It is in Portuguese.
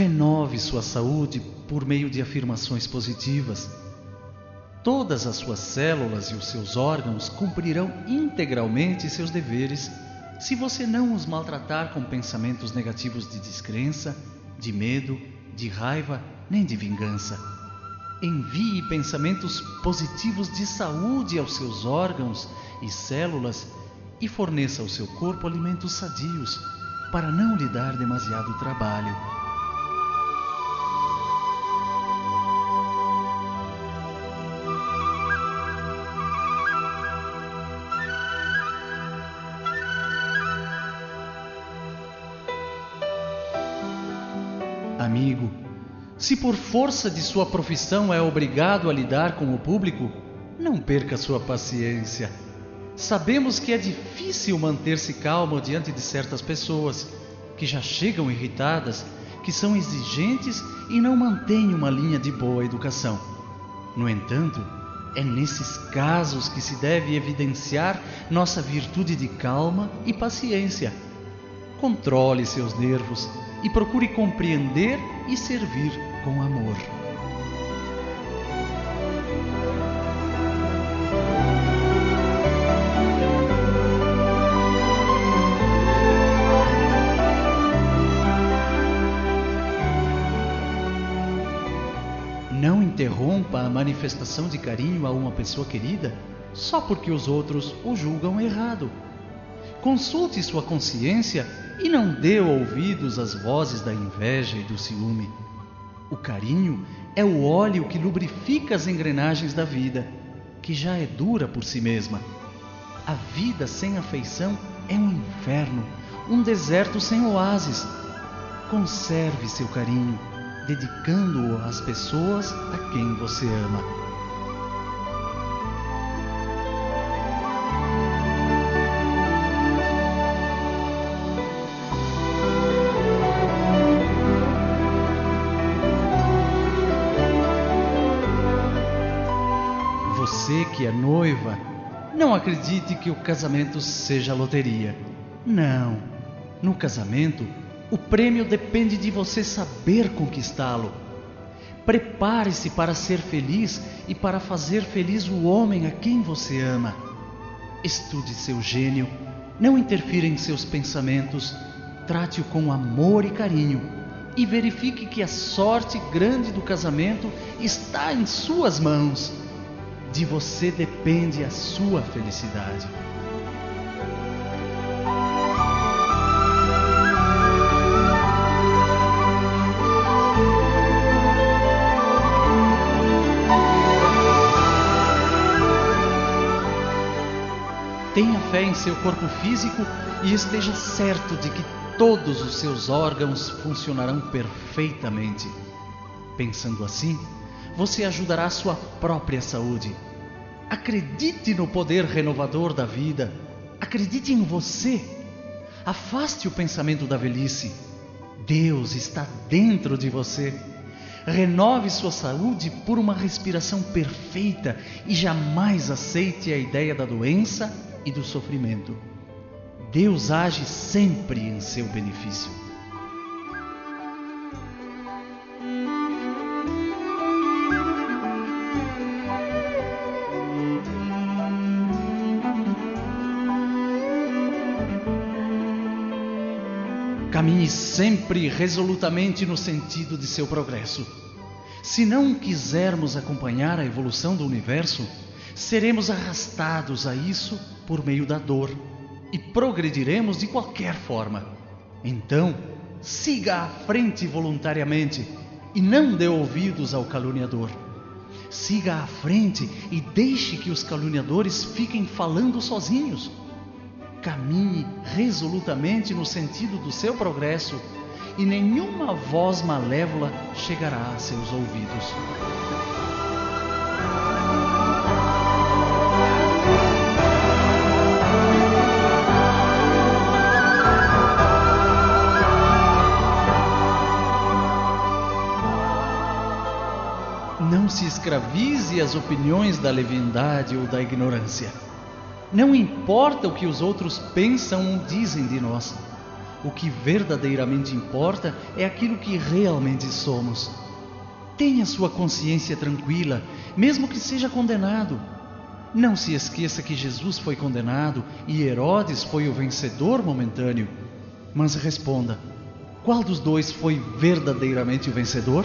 Renove sua saúde por meio de afirmações positivas. Todas as suas células e os seus órgãos cumprirão integralmente seus deveres se você não os maltratar com pensamentos negativos de descrença, de medo, de raiva nem de vingança. Envie pensamentos positivos de saúde aos seus órgãos e células e forneça ao seu corpo alimentos sadios para não lhe dar demasiado trabalho. Amigo, se por força de sua profissão é obrigado a lidar com o público, não perca sua paciência. Sabemos que é difícil manter-se calmo diante de certas pessoas que já chegam irritadas, que são exigentes e não mantêm uma linha de boa educação. No entanto, é nesses casos que se deve evidenciar nossa virtude de calma e paciência. Controle seus nervos e procure compreender e servir com amor. Não interrompa a manifestação de carinho a uma pessoa querida só porque os outros o julgam errado. Consulte sua consciência e não dê ouvidos às vozes da inveja e do ciúme. O carinho é o óleo que lubrifica as engrenagens da vida, que já é dura por si mesma. A vida sem afeição é um inferno, um deserto sem oásis. Conserve seu carinho, dedicando-o às pessoas a quem você ama. Que é noiva, não acredite que o casamento seja loteria. Não. No casamento, o prêmio depende de você saber conquistá-lo. Prepare-se para ser feliz e para fazer feliz o homem a quem você ama. Estude seu gênio, não interfira em seus pensamentos, trate-o com amor e carinho e verifique que a sorte grande do casamento está em suas mãos. De você depende a sua felicidade. Tenha fé em seu corpo físico e esteja certo de que todos os seus órgãos funcionarão perfeitamente. Pensando assim, você ajudará a sua própria saúde. Acredite no poder renovador da vida. Acredite em você. Afaste o pensamento da velhice. Deus está dentro de você. Renove sua saúde por uma respiração perfeita e jamais aceite a ideia da doença e do sofrimento. Deus age sempre em seu benefício. Caminhe sempre resolutamente no sentido de seu progresso. Se não quisermos acompanhar a evolução do universo, seremos arrastados a isso por meio da dor e progrediremos de qualquer forma. Então, siga à frente voluntariamente e não dê ouvidos ao caluniador. Siga à frente e deixe que os caluniadores fiquem falando sozinhos. Caminhe resolutamente no sentido do seu progresso e nenhuma voz malévola chegará a seus ouvidos. Não se escravize às opiniões da leviandade ou da ignorância. Não importa o que os outros pensam ou dizem de nós. O que verdadeiramente importa é aquilo que realmente somos. Tenha sua consciência tranquila, mesmo que seja condenado. Não se esqueça que Jesus foi condenado e Herodes foi o vencedor momentâneo. Mas responda: qual dos dois foi verdadeiramente o vencedor?